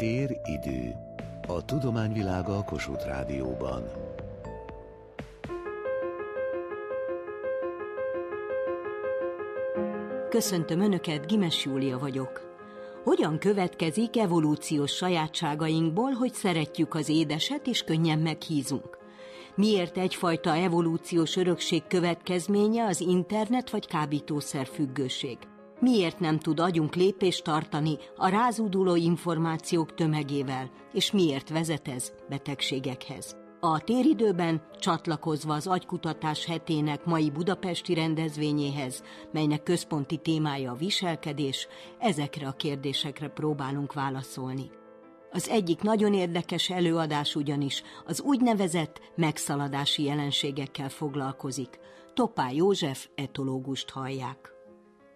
Tér-idő. A tudományvilága a Kossuth Rádióban. Köszöntöm Önöket, Gimes Júlia vagyok. Hogyan következik evolúciós sajátságainkból, hogy szeretjük az édeset és könnyen meghízunk? Miért egyfajta evolúciós örökség következménye az internet vagy kábítószer függőség? Miért nem tud agyunk lépést tartani a rázúduló információk tömegével, és miért vezet ez betegségekhez? A téridőben csatlakozva az agykutatás hetének mai budapesti rendezvényéhez, melynek központi témája a viselkedés, ezekre a kérdésekre próbálunk válaszolni. Az egyik nagyon érdekes előadás ugyanis az úgynevezett megszaladási jelenségekkel foglalkozik. Topá József etológust hallják.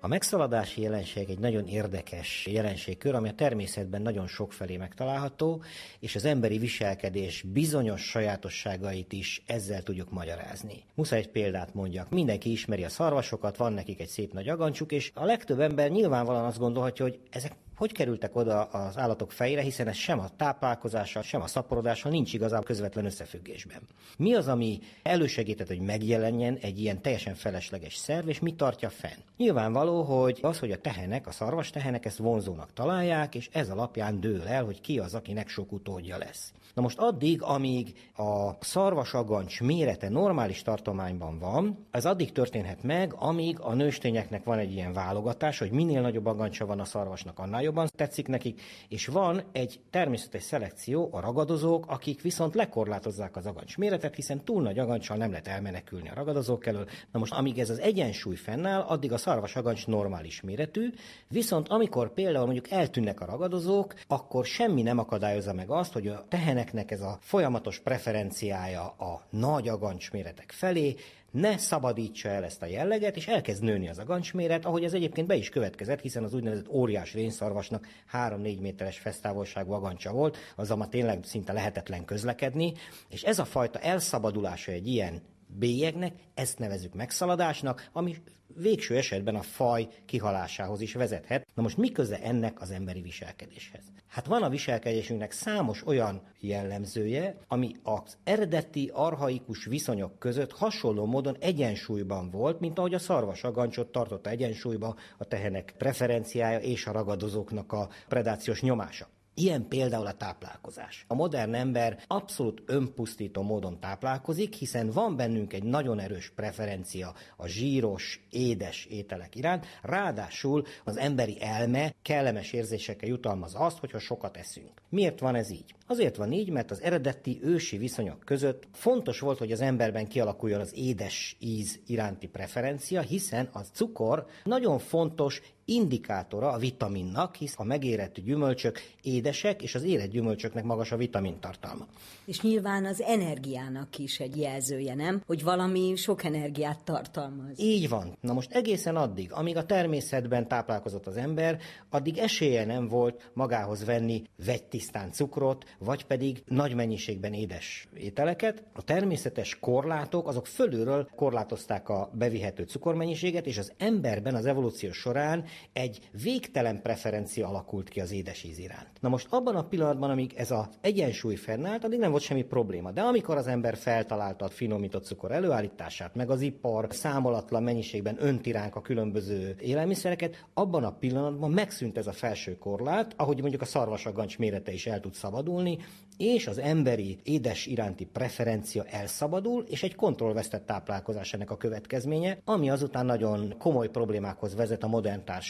A megszaladási jelenség egy nagyon érdekes jelenségkör, ami a természetben nagyon sokfelé megtalálható, és az emberi viselkedés bizonyos sajátosságait is ezzel tudjuk magyarázni. Muszáj egy példát mondjak. Mindenki ismeri a szarvasokat, van nekik egy szép nagy agancsuk, és a legtöbb ember nyilvánvalóan azt gondolhatja, hogy ezek hogy kerültek oda az állatok fejére, hiszen ez sem a táplálkozással, sem a szaporodással nincs igazából közvetlen összefüggésben. Mi az, ami elősegített, hogy megjelenjen egy ilyen teljesen felesleges szerv, és mi tartja fenn? Nyilvánvaló, hogy az, hogy a tehenek, a szarvas tehenek ezt vonzónak találják, és ez alapján dől el, hogy ki az, akinek sok utódja lesz. Na most addig, amíg a szarvasagancs mérete normális tartományban van, ez addig történhet meg, amíg a nőstényeknek van egy ilyen válogatás, hogy minél nagyobb agancsa van a szarvasnak, annál jobban tetszik nekik, és van egy természetes szelekció, a ragadozók, akik viszont lekorlátozzák az agancs méretet, hiszen túl nagy agancsal nem lehet elmenekülni a ragadozók elől. Na most, amíg ez az egyensúly fennáll, addig a szarvas agancs normális méretű, viszont amikor például mondjuk eltűnnek a ragadozók, akkor semmi nem akadályozza meg azt, hogy a teheneknek ez a folyamatos preferenciája a nagy agancs méretek felé ne szabadítsa el ezt a jelleget, és elkezd nőni az agancsméret, ahogy ez egyébként be is következett, hiszen az úgynevezett óriás rénszarvasnak 3-4 méteres fesztávolságú agancsa volt, azzal ma tényleg szinte lehetetlen közlekedni, és ez a fajta elszabadulása egy ilyen bélyegnek, ezt nevezük megszaladásnak, ami végső esetben a faj kihalásához is vezethet. Na most mi köze ennek az emberi viselkedéshez? Hát van a viselkedésünknek számos olyan jellemzője, ami az eredeti arhaikus viszonyok között hasonló módon egyensúlyban volt, mint ahogy a szarvas agancsot tartotta egyensúlyba a tehenek preferenciája és a ragadozóknak a predációs nyomása. Ilyen például a táplálkozás. A modern ember abszolút önpusztító módon táplálkozik, hiszen van bennünk egy nagyon erős preferencia a zsíros, édes ételek iránt, ráadásul az emberi elme kellemes érzésekkel jutalmaz azt, hogyha sokat eszünk. Miért van ez így? Azért van így, mert az eredeti ősi viszonyok között fontos volt, hogy az emberben kialakuljon az édes íz iránti preferencia, hiszen a cukor nagyon fontos indikátora a vitaminnak, hisz a megérett gyümölcsök édesek, és az érett gyümölcsöknek magas a vitamintartalma. És nyilván az energiának is egy jelzője, nem? Hogy valami sok energiát tartalmaz. Így van. Na most egészen addig, amíg a természetben táplálkozott az ember, addig esélye nem volt magához venni vegytisztán cukrot, vagy pedig nagy mennyiségben édes ételeket. A természetes korlátok azok fölülről korlátozták a bevihető cukormennyiséget, és az emberben az evolúció során egy végtelen preferencia alakult ki az édesíz iránt. Na most abban a pillanatban, amíg ez az egyensúly fennállt, addig nem volt semmi probléma. De amikor az ember feltalálta a finomított cukor előállítását, meg az ipar számolatlan mennyiségben öntiránk a különböző élelmiszereket, abban a pillanatban megszűnt ez a felső korlát, ahogy mondjuk a szarvasagancs mérete is el tud szabadulni, és az emberi édes iránti preferencia elszabadul, és egy kontrollvesztett táplálkozás ennek a következménye, ami azután nagyon komoly problémákhoz vezet a modern társadalomban.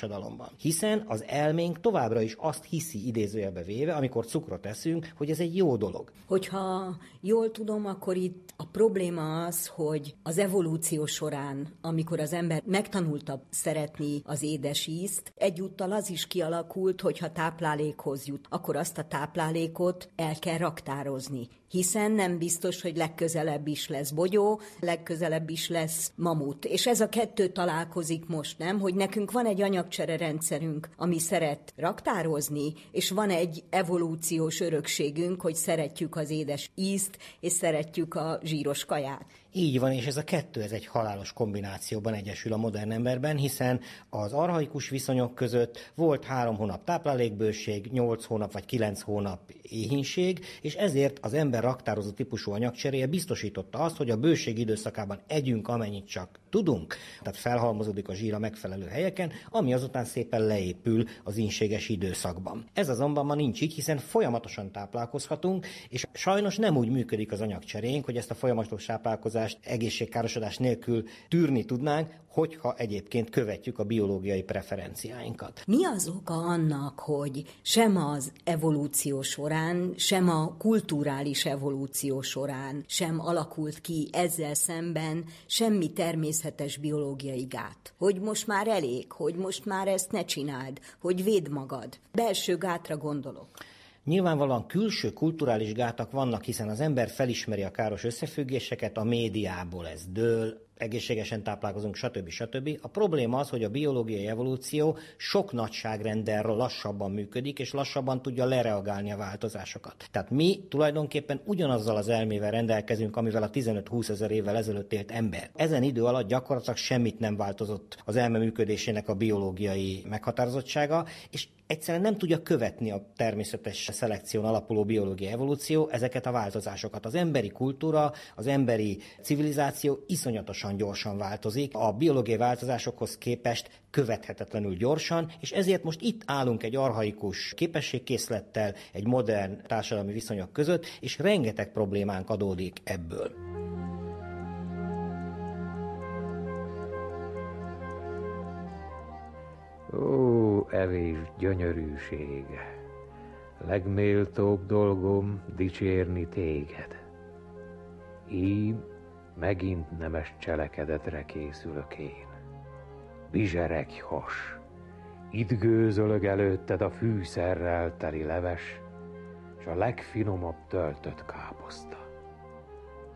Hiszen az elménk továbbra is azt hiszi idézőjelbe véve, amikor cukrot eszünk, hogy ez egy jó dolog. Hogyha jól tudom, akkor itt a probléma az, hogy az evolúció során, amikor az ember megtanulta szeretni az édes ízt, egyúttal az is kialakult, hogy ha táplálékhoz jut, akkor azt a táplálékot el kell raktározni, hiszen nem biztos, hogy legközelebb is lesz bogyó, legközelebb is lesz mamut. És ez a kettő találkozik most, nem? Hogy nekünk van egy anyag anyagcsere rendszerünk, ami szeret raktározni, és van egy evolúciós örökségünk, hogy szeretjük az édes ízt, és szeretjük a zsíros kaját. Így van, és ez a kettő, ez egy halálos kombinációban egyesül a modern emberben, hiszen az arhaikus viszonyok között volt három hónap táplálékbőség, nyolc hónap vagy kilenc hónap éhínség, és ezért az ember raktározó típusú anyagcseréje biztosította azt, hogy a bőség időszakában együnk amennyit csak tudunk, tehát felhalmozódik a zsír megfelelő helyeken, ami azután szépen leépül az inséges időszakban. Ez azonban ma nincs így, hiszen folyamatosan táplálkozhatunk, és sajnos nem úgy működik az anyagcserénk, hogy ezt a folyamatos táplálkozást egészségkárosodás nélkül tűrni tudnánk, hogyha egyébként követjük a biológiai preferenciáinkat. Mi az oka annak, hogy sem az evolúció során, sem a kulturális evolúció során sem alakult ki ezzel szemben semmi természetes biológiai gát? Hogy most már elég, hogy most már ezt ne csináld, hogy véd magad. Belső gátra gondolok. Nyilvánvalóan külső kulturális gátak vannak, hiszen az ember felismeri a káros összefüggéseket, a médiából ez dől, egészségesen táplálkozunk, stb. stb. A probléma az, hogy a biológiai evolúció sok nagyságrenddel lassabban működik, és lassabban tudja lereagálni a változásokat. Tehát mi tulajdonképpen ugyanazzal az elmével rendelkezünk, amivel a 15-20 ezer évvel ezelőtt élt ember. Ezen idő alatt gyakorlatilag semmit nem változott az elme működésének a biológiai meghatározottsága, és egyszerűen nem tudja követni a természetes szelekción alapuló biológiai evolúció ezeket a változásokat. Az emberi kultúra, az emberi civilizáció iszonyatosan gyorsan változik, a biológiai változásokhoz képest követhetetlenül gyorsan, és ezért most itt állunk egy arhaikus képességkészlettel, egy modern társadalmi viszonyok között, és rengeteg problémánk adódik ebből. Ó, evés gyönyörűsége! Legméltóbb dolgom dicsérni téged. Ím megint nemes cselekedetre készülök én. Bizseregj has, itt gőzölög előtted a fűszerrel teli leves, és a legfinomabb töltött káposzta.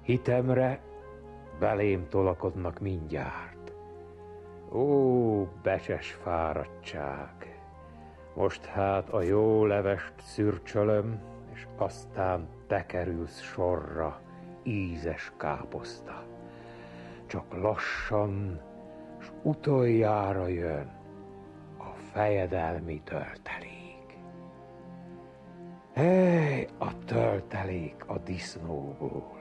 Hitemre belém tolakodnak mindjárt. Ó, becses fáradtság! Most hát a jó levest szürcsölöm, és aztán te kerülsz sorra, ízes káposzta. Csak lassan, s utoljára jön a fejedelmi töltelék. Hely, a töltelék a disznóból.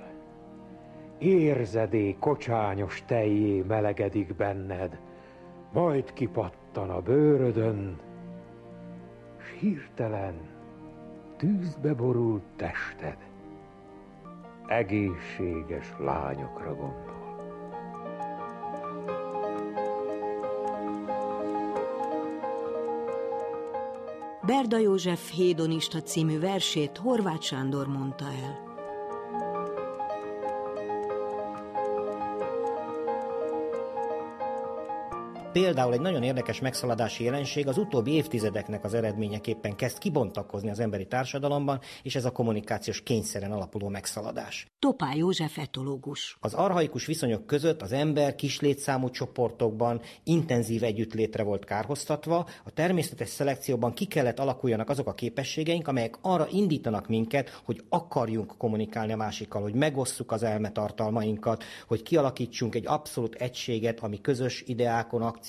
Érzedé kocsányos tejjé melegedik benned, majd kipattan a bőrödön, s hirtelen tűzbe borult tested egészséges lányokra gondol. Berda József Hédonista című versét Horváth Sándor mondta el. Például egy nagyon érdekes megszaladási jelenség az utóbbi évtizedeknek az eredményeképpen kezd kibontakozni az emberi társadalomban, és ez a kommunikációs kényszeren alapuló megszaladás. Topá József etológus. Az arhaikus viszonyok között az ember kislétszámú csoportokban intenzív együttlétre volt kárhoztatva, a természetes szelekcióban ki kellett alakuljanak azok a képességeink, amelyek arra indítanak minket, hogy akarjunk kommunikálni a másikkal, hogy megosszuk az elmetartalmainkat, hogy kialakítsunk egy abszolút egységet, ami közös ideákon, akciókon,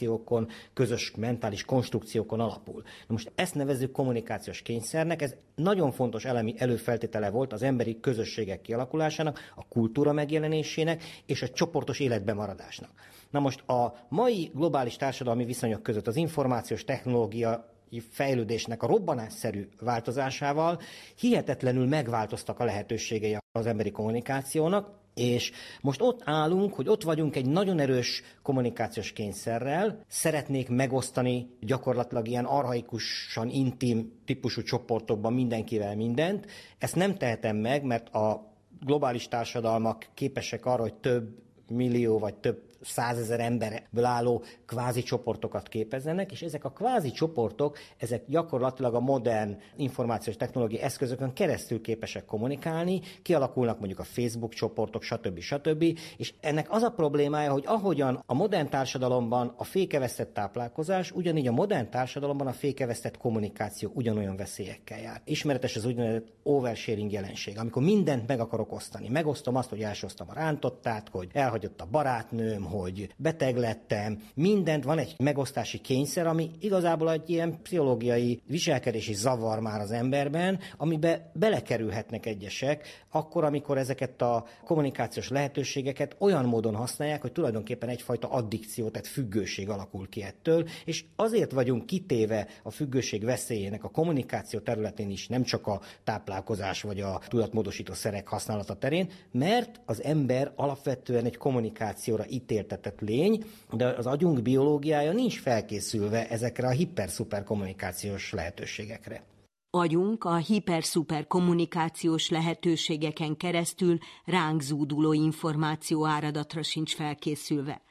közös mentális konstrukciókon alapul. Na most ezt nevezzük kommunikációs kényszernek, ez nagyon fontos elemi előfeltétele volt az emberi közösségek kialakulásának, a kultúra megjelenésének és a csoportos életben maradásnak. Na most a mai globális társadalmi viszonyok között az információs technológia fejlődésnek a robbanásszerű változásával hihetetlenül megváltoztak a lehetőségei az emberi kommunikációnak, és most ott állunk, hogy ott vagyunk egy nagyon erős kommunikációs kényszerrel, szeretnék megosztani gyakorlatilag ilyen arhaikusan intim típusú csoportokban mindenkivel mindent. Ezt nem tehetem meg, mert a globális társadalmak képesek arra, hogy több millió vagy több százezer emberből álló kvázi csoportokat képezzenek, és ezek a kvázi csoportok, ezek gyakorlatilag a modern információs technológiai eszközökön keresztül képesek kommunikálni, kialakulnak mondjuk a Facebook csoportok, stb. stb. És ennek az a problémája, hogy ahogyan a modern társadalomban a fékevesztett táplálkozás, ugyanígy a modern társadalomban a fékevesztett kommunikáció ugyanolyan veszélyekkel jár. Ismeretes az úgynevezett oversharing jelenség, amikor mindent meg akarok osztani. Megosztom azt, hogy elsőztem a rántottát, hogy elhagyott a barátnőm, hogy beteg lettem, mindent, van egy megosztási kényszer, ami igazából egy ilyen pszichológiai viselkedési zavar már az emberben, amibe belekerülhetnek egyesek, akkor, amikor ezeket a kommunikációs lehetőségeket olyan módon használják, hogy tulajdonképpen egyfajta addikció, tehát függőség alakul ki ettől, és azért vagyunk kitéve a függőség veszélyének a kommunikáció területén is, nem csak a táplálkozás vagy a tudatmódosító szerek használata terén, mert az ember alapvetően egy kommunikációra ítéltetett lény, de az agyunk biológiája nincs felkészülve ezekre a hiper-szuper kommunikációs lehetőségekre. Agyunk a hiper-szuper kommunikációs lehetőségeken keresztül ránk zúduló információ áradatra sincs felkészülve.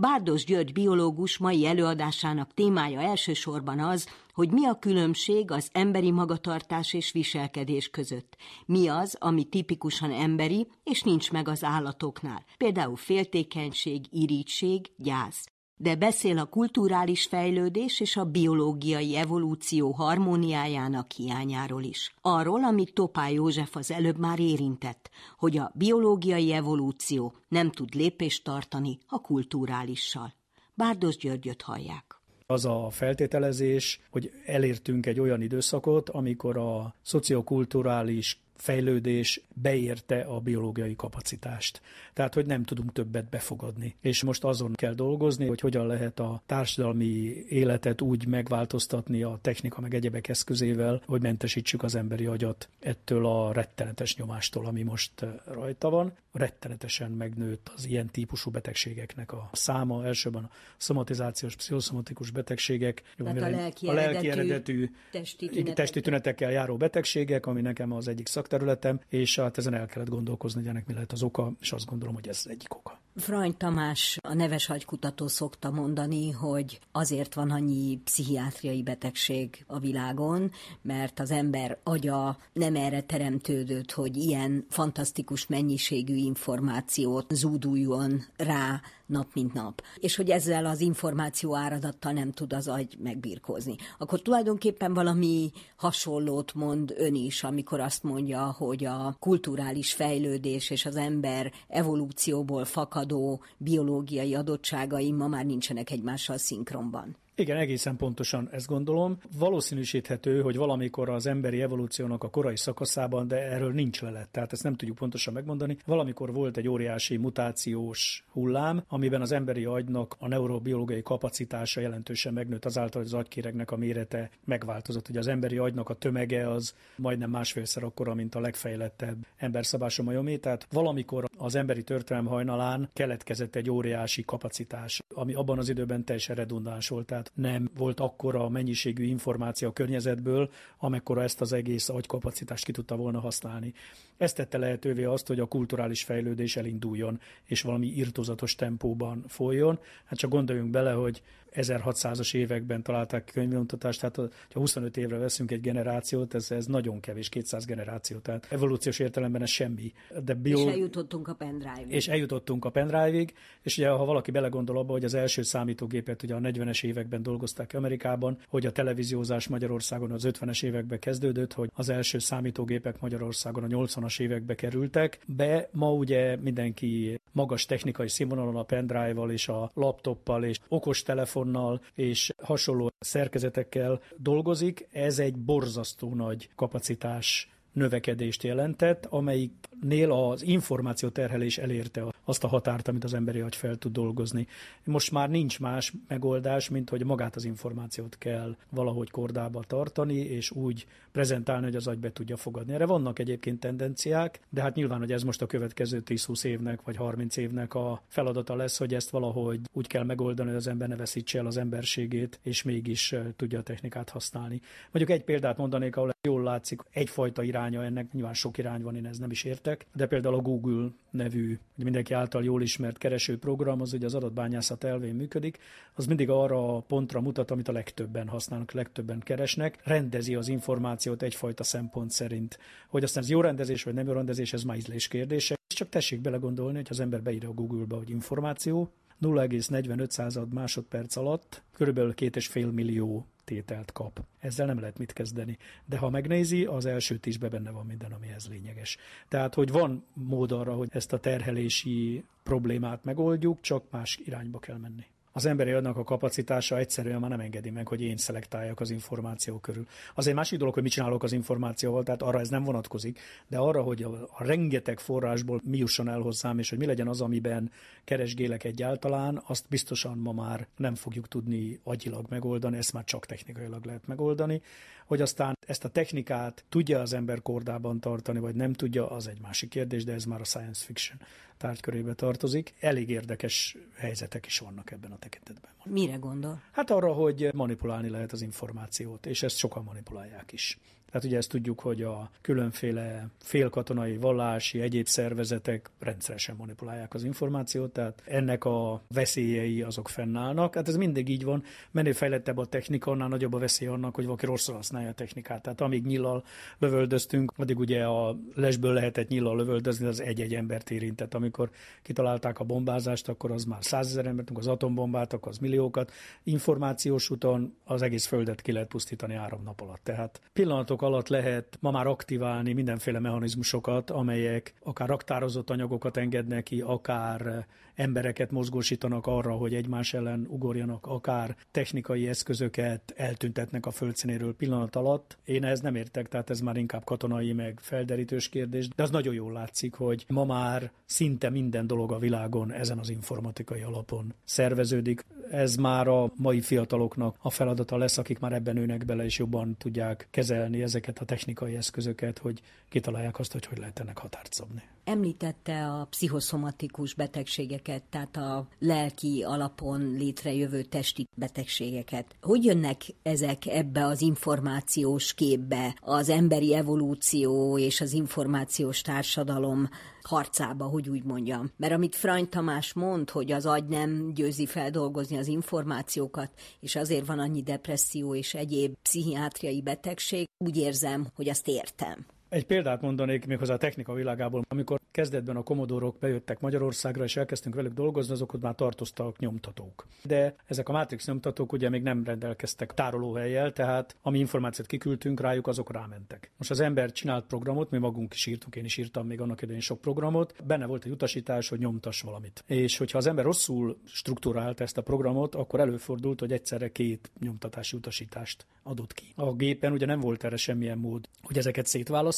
Bárdos György biológus mai előadásának témája elsősorban az, hogy mi a különbség az emberi magatartás és viselkedés között. Mi az, ami tipikusan emberi, és nincs meg az állatoknál. Például féltékenység, irítség, gyász de beszél a kulturális fejlődés és a biológiai evolúció harmóniájának hiányáról is. Arról, amit Topá József az előbb már érintett, hogy a biológiai evolúció nem tud lépést tartani a kulturálissal. Bárdos Györgyöt hallják az a feltételezés, hogy elértünk egy olyan időszakot, amikor a szociokulturális fejlődés beérte a biológiai kapacitást. Tehát, hogy nem tudunk többet befogadni. És most azon kell dolgozni, hogy hogyan lehet a társadalmi életet úgy megváltoztatni a technika meg egyebek eszközével, hogy mentesítsük az emberi agyat ettől a rettenetes nyomástól, ami most eh, rajta van. Rettenetesen megnőtt az ilyen típusú betegségeknek a száma, elsőben a szomatizációs, pszichoszomatikus betegségek, a lelki, a lelki eredetű testi, tünetekkel. testi tünetekkel járó betegségek, ami nekem az egyik szakterületem, és hát ezen el kellett gondolkozni, hogy ennek mi lehet az oka, és azt gondolom, hogy ez egyik oka. Frany Tamás, a neves agykutató szokta mondani, hogy azért van annyi pszichiátriai betegség a világon, mert az ember agya nem erre teremtődött, hogy ilyen fantasztikus mennyiségű információt zúduljon rá nap mint nap, és hogy ezzel az információ áradattal nem tud az agy megbirkózni. Akkor tulajdonképpen valami hasonlót mond ön is, amikor azt mondja, hogy a kulturális fejlődés és az ember evolúcióból fakadó biológiai adottságai ma már nincsenek egymással szinkronban. Igen, egészen pontosan ezt gondolom. Valószínűsíthető, hogy valamikor az emberi evolúciónak a korai szakaszában, de erről nincs lelet, tehát ezt nem tudjuk pontosan megmondani. Valamikor volt egy óriási mutációs hullám, amiben az emberi agynak a neurobiológiai kapacitása jelentősen megnőtt azáltal, hogy az agykéregnek a mérete megváltozott. Ugye az emberi agynak a tömege az majdnem másfélszer akkora, mint a legfejlettebb emberszabású majomé, tehát valamikor az emberi történelem hajnalán keletkezett egy óriási kapacitás, ami abban az időben teljesen redundáns volt. Tehát nem volt akkora mennyiségű információ a környezetből, amekkora ezt az egész agykapacitást ki tudta volna használni. Ez tette lehetővé azt, hogy a kulturális fejlődés elinduljon, és valami irtozatos tempóban folyjon. Hát csak gondoljunk bele, hogy 1600-as években találták könyvnyomtatást, tehát ha 25 évre veszünk egy generációt, ez, ez nagyon kevés, 200 generáció, tehát evolúciós értelemben ez semmi. De bio... És eljutottunk a pendrive-ig. És eljutottunk a pendrive-ig, és ugye ha valaki belegondol abba, hogy az első számítógépet ugye a 40-es években dolgozták Amerikában, hogy a televíziózás Magyarországon az 50-es években kezdődött, hogy az első számítógépek Magyarországon a 80-as évekbe kerültek, be ma ugye mindenki magas technikai színvonalon a pendrive-val és a laptoppal és okos telefon telefonnal és hasonló szerkezetekkel dolgozik, ez egy borzasztó nagy kapacitás növekedést jelentett, amelyiknél az információterhelés elérte azt a határt, amit az emberi agy fel tud dolgozni. Most már nincs más megoldás, mint hogy magát az információt kell valahogy kordába tartani, és úgy prezentálni, hogy az agy be tudja fogadni. Erre vannak egyébként tendenciák, de hát nyilván, hogy ez most a következő 10-20 évnek vagy 30 évnek a feladata lesz, hogy ezt valahogy úgy kell megoldani, hogy az ember ne veszítse el az emberségét, és mégis tudja a technikát használni. Mondjuk egy példát mondanék, ahol jól látszik egyfajta irány iránya ennek, nyilván sok irány van, én ez nem is értek, de például a Google nevű, mindenki által jól ismert keresőprogram, az ugye az adatbányászat elvén működik, az mindig arra a pontra mutat, amit a legtöbben használnak, legtöbben keresnek, rendezi az információt egyfajta szempont szerint. Hogy aztán ez jó rendezés vagy nem jó rendezés, ez már ízlés kérdése. Csak tessék belegondolni, hogy az ember beírja a Google-ba, hogy információ, 0,45 másodperc alatt körülbelül 2,5 millió tételt kap. Ezzel nem lehet mit kezdeni. De ha megnézi, az első tízbe benne van minden, ami ez lényeges. Tehát, hogy van mód arra, hogy ezt a terhelési problémát megoldjuk, csak más irányba kell menni az emberi adnak a kapacitása egyszerűen már nem engedi meg, hogy én szelektáljak az információ körül. Az egy másik dolog, hogy mit csinálok az információval, tehát arra ez nem vonatkozik, de arra, hogy a, a rengeteg forrásból mi jusson el hozzám, és hogy mi legyen az, amiben keresgélek egyáltalán, azt biztosan ma már nem fogjuk tudni agyilag megoldani, ezt már csak technikailag lehet megoldani. Hogy aztán ezt a technikát tudja az ember kordában tartani, vagy nem tudja, az egy másik kérdés, de ez már a science fiction tárgykörébe tartozik. Elég érdekes helyzetek is vannak ebben a tekintetben. Mire gondol? Hát arra, hogy manipulálni lehet az információt, és ezt sokan manipulálják is. Tehát ugye ezt tudjuk, hogy a különféle félkatonai, vallási, egyéb szervezetek rendszeresen manipulálják az információt, tehát ennek a veszélyei azok fennállnak. Hát ez mindig így van, menő fejlettebb a technika, annál nagyobb a veszély annak, hogy valaki rosszul használja a technikát. Tehát amíg nyillal lövöldöztünk, addig ugye a lesből lehetett nyillal lövöldözni, az egy-egy embert érintett. Amikor kitalálták a bombázást, akkor az már százezer embert, az atombombát, akkor az milliókat. Információs úton az egész földet ki lehet pusztítani három nap alatt. Tehát pillanatok pillanatok alatt lehet ma már aktiválni mindenféle mechanizmusokat, amelyek akár raktározott anyagokat engednek ki, akár embereket mozgósítanak arra, hogy egymás ellen ugorjanak, akár technikai eszközöket eltüntetnek a földszínéről pillanat alatt. Én ehhez nem értek, tehát ez már inkább katonai, meg felderítős kérdés, de az nagyon jól látszik, hogy ma már szinte minden dolog a világon ezen az informatikai alapon szerveződik. Ez már a mai fiataloknak a feladata lesz, akik már ebben nőnek bele, és jobban tudják kezelni ezeket a technikai eszközöket, hogy kitalálják azt, hogy hogy lehet ennek határt szabni. Említette a pszichoszomatikus betegségeket, tehát a lelki alapon létrejövő testi betegségeket. Hogy jönnek ezek ebbe az információs képbe, az emberi evolúció és az információs társadalom harcába, hogy úgy mondjam. Mert amit Frany Tamás mond, hogy az agy nem győzi feldolgozni az információkat, és azért van annyi depresszió és egyéb pszichiátriai betegség, úgy érzem, hogy azt értem. Egy példát mondanék méghozzá a technika világából. Amikor kezdetben a komodorok bejöttek Magyarországra, és elkezdtünk velük dolgozni, azok már tartoztak nyomtatók. De ezek a Matrix nyomtatók ugye még nem rendelkeztek tárolóhelyjel, tehát ami információt kiküldtünk rájuk, azok rámentek. Most az ember csinált programot, mi magunk is írtunk, én is írtam még annak idején sok programot, benne volt egy utasítás, hogy nyomtas valamit. És hogyha az ember rosszul struktúrált ezt a programot, akkor előfordult, hogy egyszerre két nyomtatási utasítást adott ki. A gépen ugye nem volt erre semmilyen mód, hogy ezeket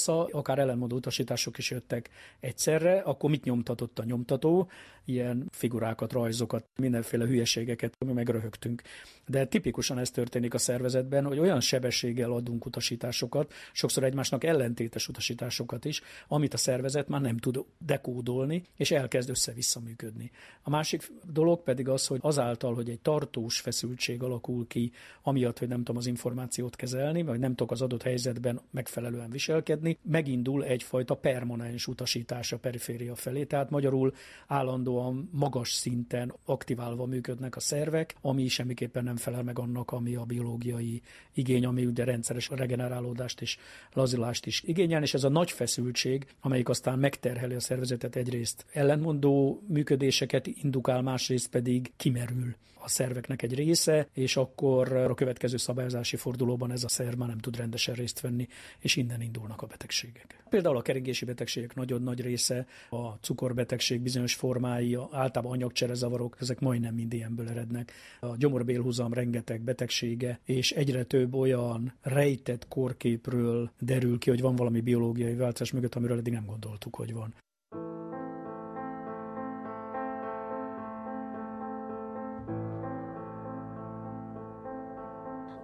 szétválassza, akár ellenmondó utasítások is jöttek egyszerre, akkor mit nyomtatott a nyomtató? Ilyen figurákat, rajzokat, mindenféle hülyeségeket, mi megröhögtünk. De tipikusan ez történik a szervezetben, hogy olyan sebességgel adunk utasításokat, sokszor egymásnak ellentétes utasításokat is, amit a szervezet már nem tud dekódolni, és elkezd össze-vissza működni. A másik dolog pedig az, hogy azáltal, hogy egy tartós feszültség alakul ki, amiatt, hogy nem tudom az információt kezelni, vagy nem tudok az adott helyzetben megfelelően viselkedni, megindul egyfajta permanens utasítás a periféria felé, tehát magyarul állandóan magas szinten aktiválva működnek a szervek, ami semmiképpen nem felel meg annak, ami a biológiai igény, ami ugye rendszeres regenerálódást és lazulást is igényel, és ez a nagy feszültség, amelyik aztán megterheli a szervezetet egyrészt ellentmondó működéseket indukál, másrészt pedig kimerül a szerveknek egy része, és akkor a következő szabályozási fordulóban ez a szerv már nem tud rendesen részt venni, és innen indulnak a betegségek. Például a keringési betegségek nagyon nagy része, a cukorbetegség bizonyos formái, általában anyagcserezavarok, ezek majdnem mind ilyenből erednek. A gyomorbélhúzam rengeteg betegsége, és egyre több olyan rejtett korképről derül ki, hogy van valami biológiai változás mögött, amiről eddig nem gondoltuk, hogy van.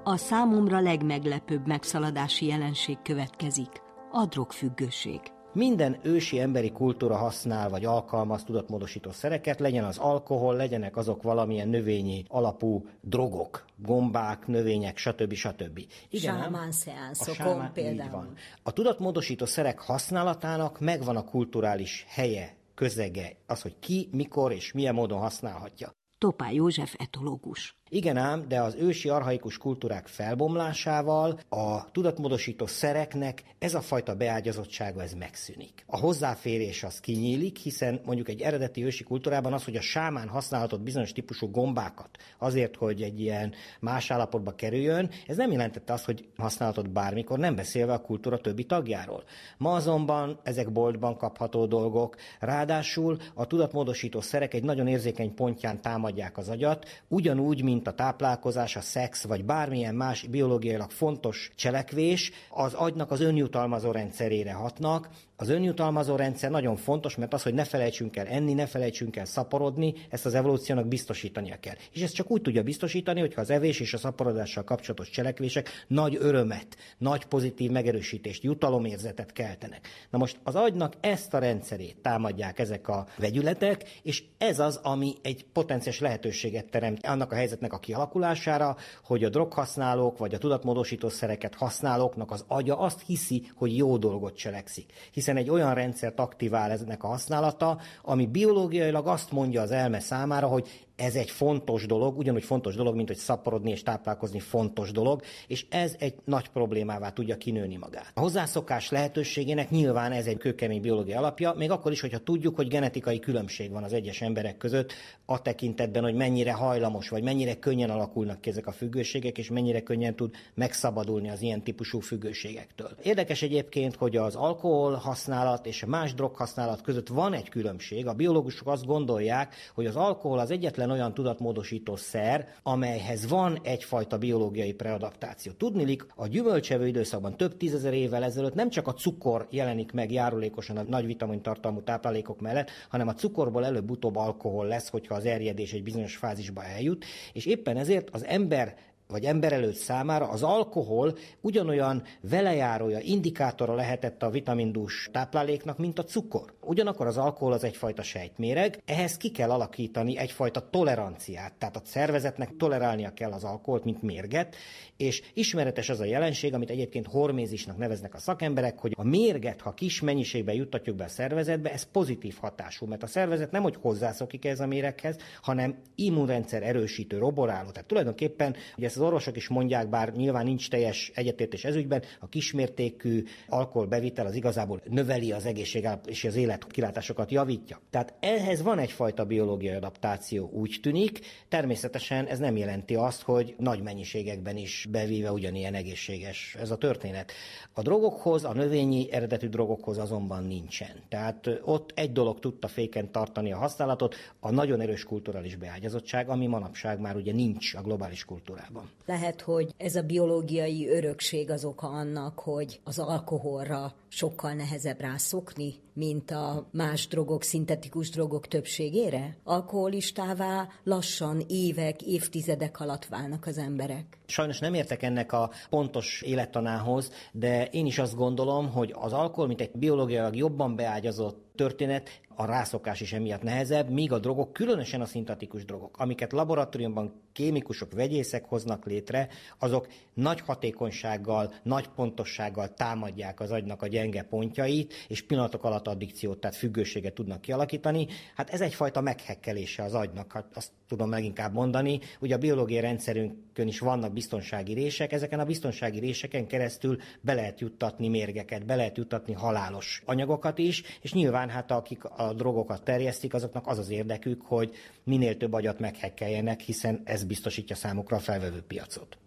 A számomra legmeglepőbb megszaladási jelenség következik, a drogfüggőség. Minden ősi emberi kultúra használ vagy alkalmaz tudatmódosító szereket, legyen az alkohol, legyenek azok valamilyen növényi alapú drogok, gombák, növények, stb. stb. Igen, sámán szeánszokon például. Van. A tudatmódosító szerek használatának megvan a kulturális helye, közege, az, hogy ki, mikor és milyen módon használhatja. Topá József etológus. Igen ám, de az ősi arhaikus kultúrák felbomlásával a tudatmódosító szereknek ez a fajta beágyazottsága ez megszűnik. A hozzáférés az kinyílik, hiszen mondjuk egy eredeti ősi kultúrában az, hogy a sámán használhatott bizonyos típusú gombákat azért, hogy egy ilyen más állapotba kerüljön, ez nem jelentette azt, hogy használhatott bármikor, nem beszélve a kultúra többi tagjáról. Ma azonban ezek boltban kapható dolgok, ráadásul a tudatmódosító szerek egy nagyon érzékeny pontján támadják az agyat, ugyanúgy, mint mint a táplálkozás, a szex, vagy bármilyen más biológiailag fontos cselekvés, az agynak az önjutalmazó rendszerére hatnak, az önjutalmazó rendszer nagyon fontos, mert az, hogy ne felejtsünk el enni, ne felejtsünk el szaporodni, ezt az evolúciónak biztosítania kell. És ezt csak úgy tudja biztosítani, hogyha az evés és a szaporodással kapcsolatos cselekvések nagy örömet, nagy pozitív megerősítést, jutalomérzetet keltenek. Na most az agynak ezt a rendszerét támadják ezek a vegyületek, és ez az, ami egy potenciális lehetőséget teremt annak a helyzetnek a kialakulására, hogy a droghasználók vagy a tudatmódosító szereket használóknak az agya azt hiszi, hogy jó dolgot cselekszik. Hisz hiszen egy olyan rendszert aktivál eznek a használata, ami biológiailag azt mondja az elme számára, hogy ez egy fontos dolog, ugyanúgy fontos dolog, mint hogy szaporodni és táplálkozni fontos dolog, és ez egy nagy problémává tudja kinőni magát. A hozzászokás lehetőségének nyilván ez egy kőkemény biológia alapja, még akkor is, hogyha tudjuk, hogy genetikai különbség van az egyes emberek között a tekintetben, hogy mennyire hajlamos, vagy mennyire könnyen alakulnak ki ezek a függőségek, és mennyire könnyen tud megszabadulni az ilyen típusú függőségektől. Érdekes egyébként, hogy az alkohol használat és más drog használat között van egy különbség. A biológusok azt gondolják, hogy az alkohol az egyetlen egyetlen olyan tudatmódosító szer, amelyhez van egyfajta biológiai preadaptáció. Tudnilik, a gyümölcsevő időszakban több tízezer évvel ezelőtt nem csak a cukor jelenik meg járulékosan a nagy vitamintartalmú táplálékok mellett, hanem a cukorból előbb-utóbb alkohol lesz, hogyha az erjedés egy bizonyos fázisba eljut, és éppen ezért az ember vagy ember előtt számára az alkohol ugyanolyan velejárója, indikátora lehetett a vitamindús tápláléknak, mint a cukor. Ugyanakkor az alkohol az egyfajta sejtméreg, ehhez ki kell alakítani egyfajta toleranciát, tehát a szervezetnek tolerálnia kell az alkoholt, mint mérget, és ismeretes az a jelenség, amit egyébként hormézisnak neveznek a szakemberek, hogy a mérget, ha kis mennyiségben juttatjuk be a szervezetbe, ez pozitív hatású, mert a szervezet nem hogy hozzászokik ez a méreghez, hanem immunrendszer erősítő, roboráló. Tehát tulajdonképpen, ugye ezt az orvosok is mondják, bár nyilván nincs teljes egyetértés ezügyben, a kismértékű alkoholbevitel az igazából növeli az egészségállapot és az életkilátásokat javítja. Tehát ehhez van egyfajta biológiai adaptáció, úgy tűnik. Természetesen ez nem jelenti azt, hogy nagy mennyiségekben is bevíve ugyanilyen egészséges ez a történet. A drogokhoz, a növényi eredetű drogokhoz azonban nincsen. Tehát ott egy dolog tudta féken tartani a használatot, a nagyon erős kulturális beágyazottság, ami manapság már ugye nincs a globális kultúrában. Lehet, hogy ez a biológiai örökség az oka annak, hogy az alkoholra sokkal nehezebb rászokni, mint a más drogok, szintetikus drogok többségére? Alkoholistává lassan évek, évtizedek alatt válnak az emberek. Sajnos nem értek ennek a pontos élettanához, de én is azt gondolom, hogy az alkohol, mint egy biológiailag jobban beágyazott történet, a rászokás is emiatt nehezebb, míg a drogok, különösen a szintetikus drogok, amiket laboratóriumban kémikusok, vegyészek hoznak létre, azok nagy hatékonysággal, nagy pontossággal támadják az agynak a gyenge pontjait, és pillanatok alatt addikciót, tehát függőséget tudnak kialakítani. Hát ez egyfajta meghekkelése az agynak, hát azt tudom leginkább mondani. Ugye a biológiai rendszerünkön is vannak biztonsági rések, ezeken a biztonsági réseken keresztül be lehet juttatni mérgeket, be lehet juttatni halálos anyagokat is, és nyilván hát akik a drogokat terjesztik, azoknak az az érdekük, hogy minél több agyat meghekkeljenek, hiszen ez biztosítja számukra a felvevő piacot.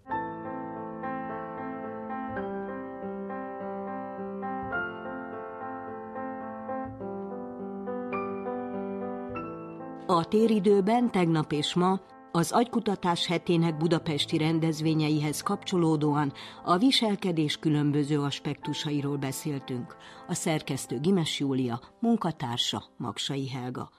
A téridőben tegnap és ma az agykutatás hetének budapesti rendezvényeihez kapcsolódóan a viselkedés különböző aspektusairól beszéltünk. A szerkesztő Gimes Júlia, munkatársa Magsai Helga.